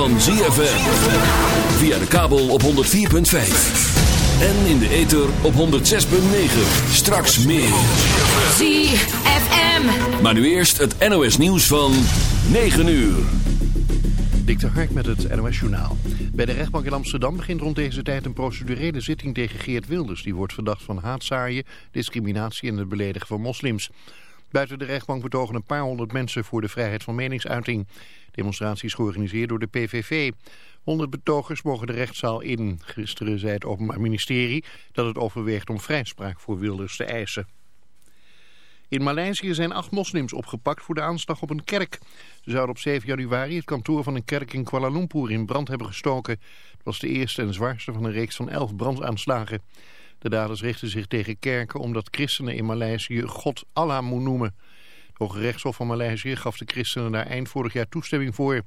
Van ZFM. Via de kabel op 104.5. En in de ether op 106.9. Straks meer. ZFM. Maar nu eerst het NOS nieuws van 9 uur. Dik de Hark met het NOS Journaal. Bij de rechtbank in Amsterdam begint rond deze tijd een procedurele zitting tegen Geert Wilders. Die wordt verdacht van haatzaaien, discriminatie en het beledigen van moslims. Buiten de rechtbank betogen een paar honderd mensen voor de vrijheid van meningsuiting. Demonstraties georganiseerd door de PVV. Honderd betogers mogen de rechtszaal in. Gisteren zei het Openbaar Ministerie dat het overweegt om vrijspraak voor Wilders te eisen. In Maleisië zijn acht moslims opgepakt voor de aanslag op een kerk. Ze zouden op 7 januari het kantoor van een kerk in Kuala Lumpur in brand hebben gestoken. Het was de eerste en zwaarste van een reeks van elf brandaanslagen. De daders richten zich tegen kerken omdat christenen in Maleisië God Allah moet noemen. Het Hoge Rechtshof van Maleisië gaf de christenen daar eind vorig jaar toestemming voor.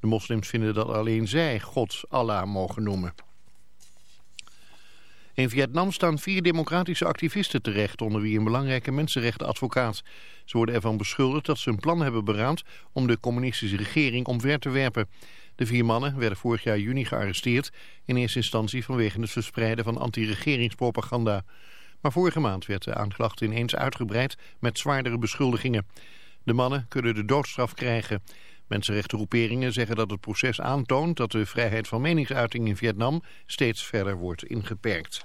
De moslims vinden dat alleen zij God Allah mogen noemen. In Vietnam staan vier democratische activisten terecht, onder wie een belangrijke mensenrechtenadvocaat. Ze worden ervan beschuldigd dat ze een plan hebben beraamd om de communistische regering omver te werpen. De vier mannen werden vorig jaar juni gearresteerd, in eerste instantie vanwege het verspreiden van anti-regeringspropaganda. Maar vorige maand werd de aanklacht ineens uitgebreid met zwaardere beschuldigingen. De mannen kunnen de doodstraf krijgen. Mensenrechtengroeperingen zeggen dat het proces aantoont dat de vrijheid van meningsuiting in Vietnam steeds verder wordt ingeperkt.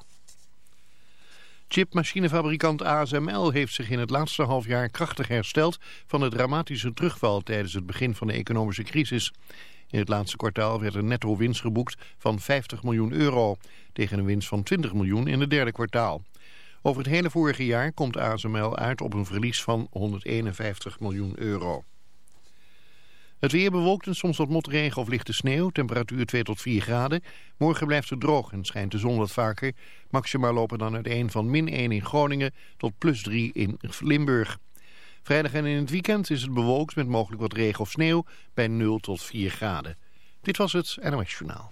Chipmachinefabrikant ASML heeft zich in het laatste half jaar krachtig hersteld van de dramatische terugval tijdens het begin van de economische crisis. In het laatste kwartaal werd een netto winst geboekt van 50 miljoen euro, tegen een winst van 20 miljoen in het derde kwartaal. Over het hele vorige jaar komt ASML uit op een verlies van 151 miljoen euro. Het weer bewolkt en soms wat motregen of lichte sneeuw. Temperatuur 2 tot 4 graden. Morgen blijft het droog en schijnt de zon wat vaker. Maximaal lopen dan uiteen van min 1 in Groningen tot plus 3 in Limburg. Vrijdag en in het weekend is het bewolkt met mogelijk wat regen of sneeuw bij 0 tot 4 graden. Dit was het NOS Journaal.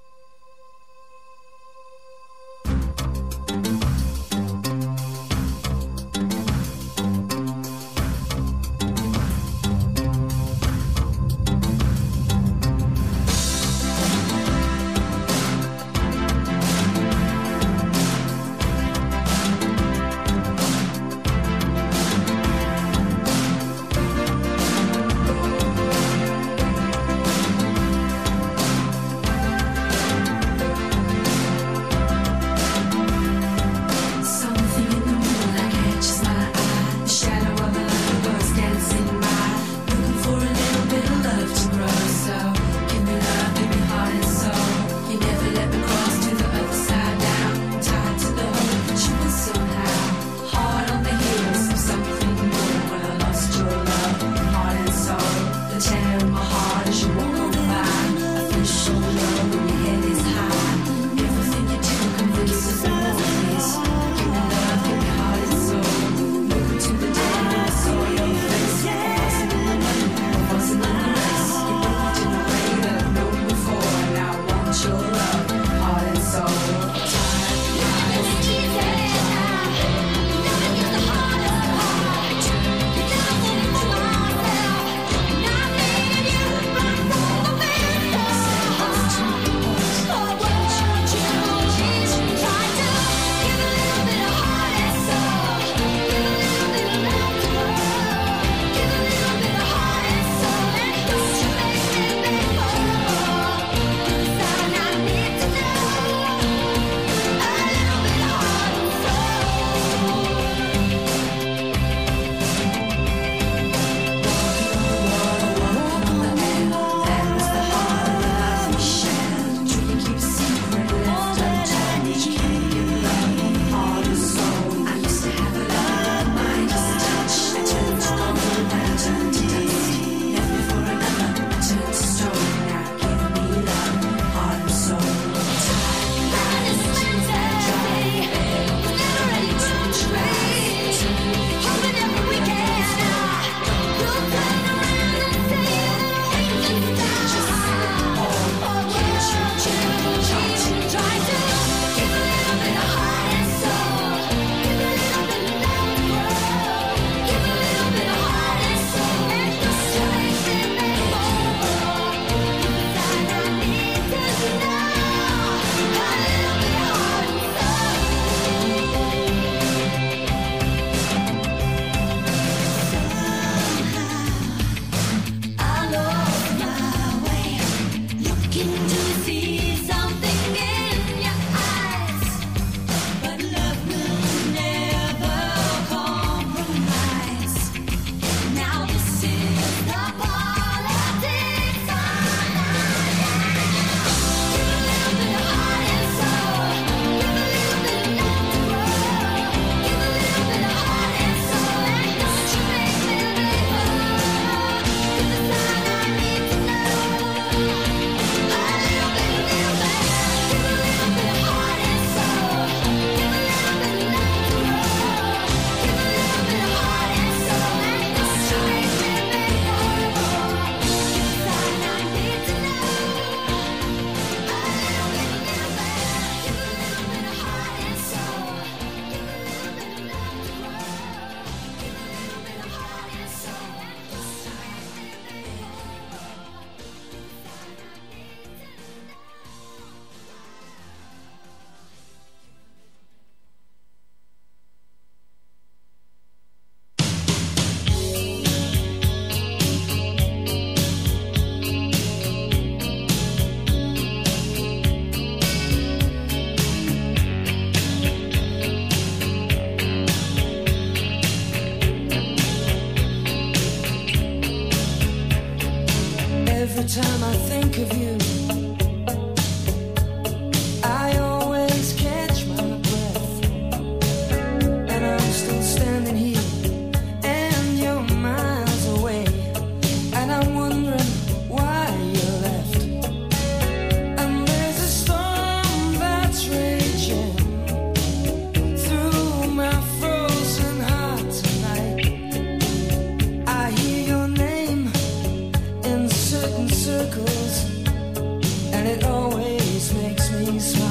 certain circles, and it always makes me smile.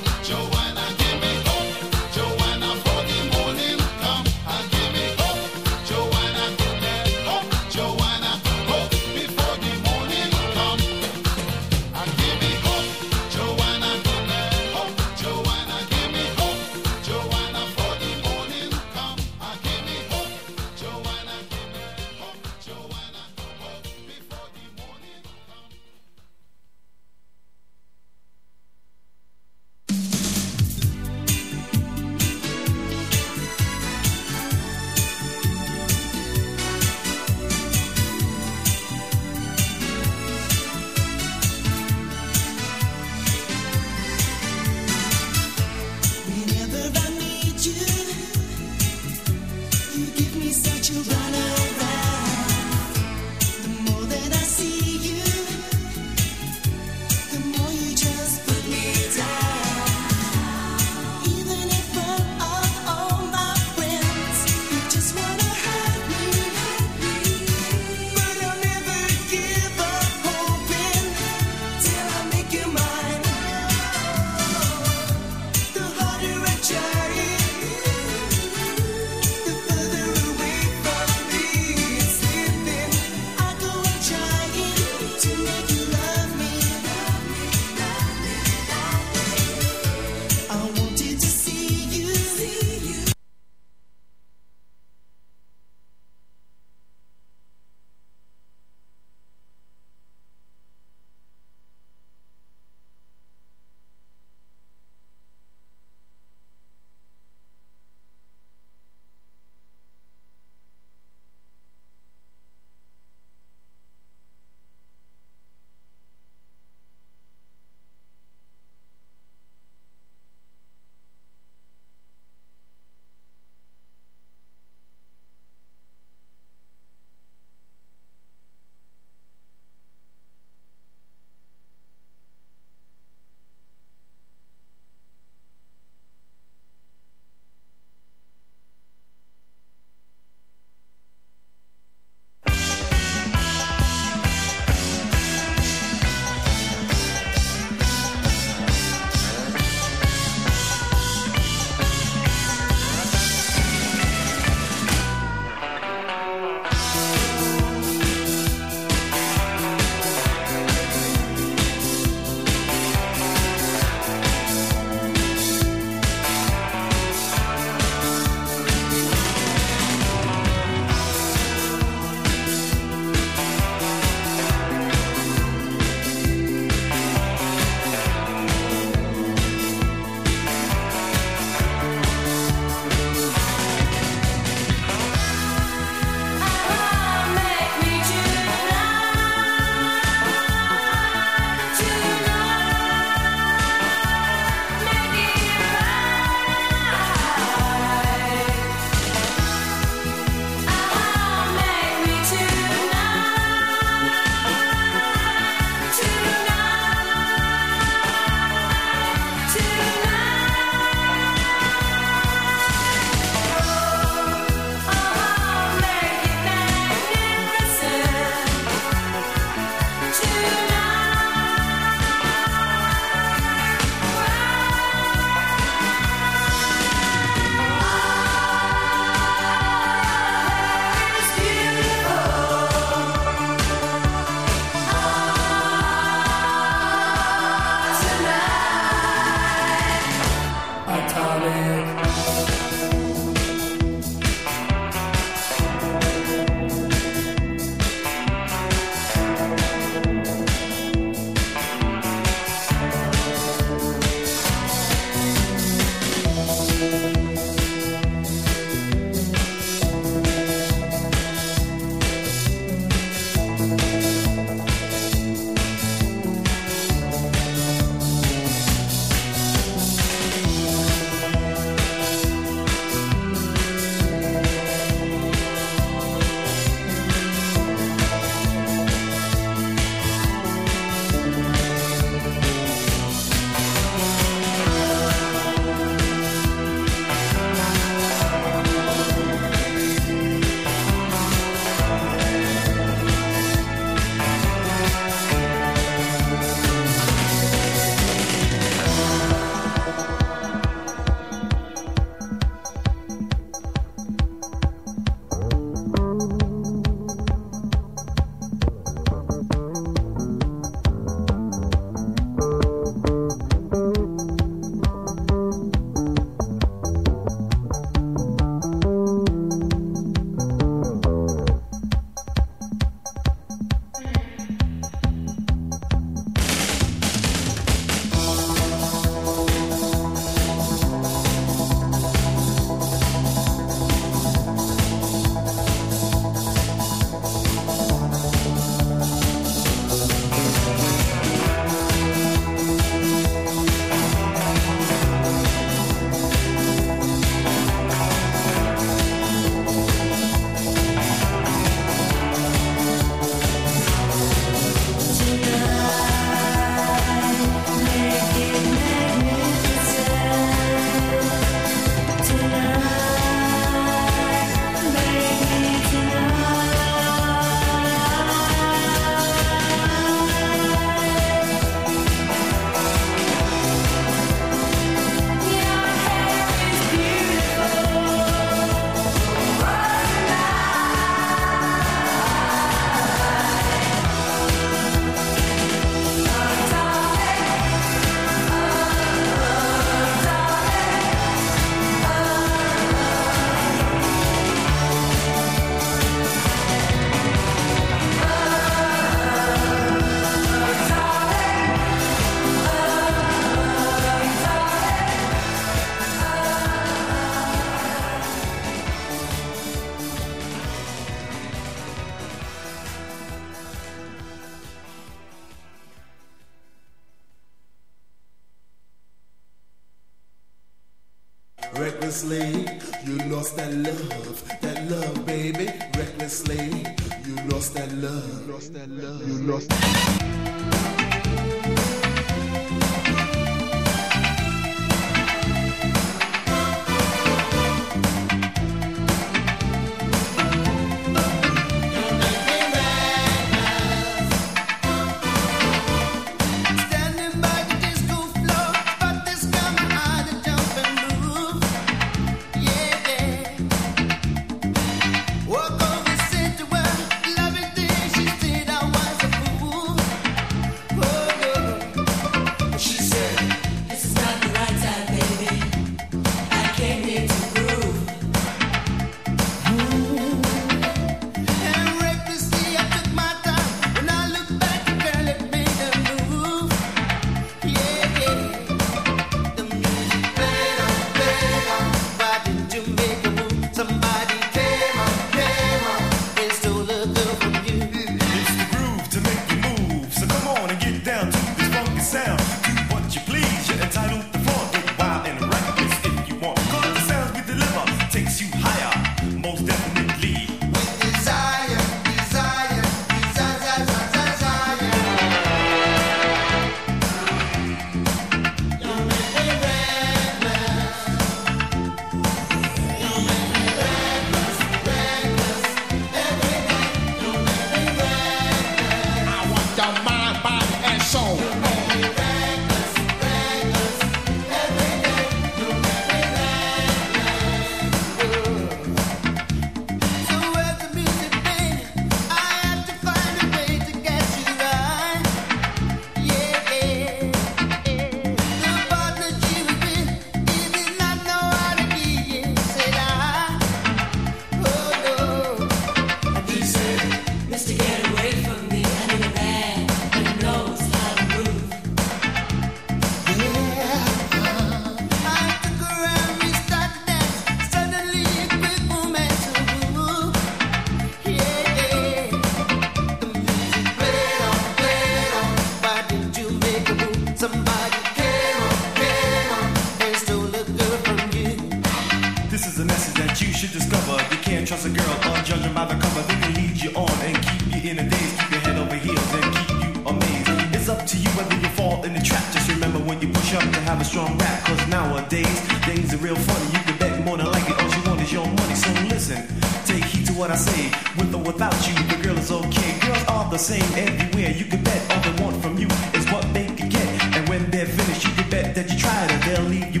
what I say. With or without you, the girl is okay. Girls are the same everywhere. You can bet all they want from you is what they can get. And when they're finished, you can bet that you try to. and they'll leave you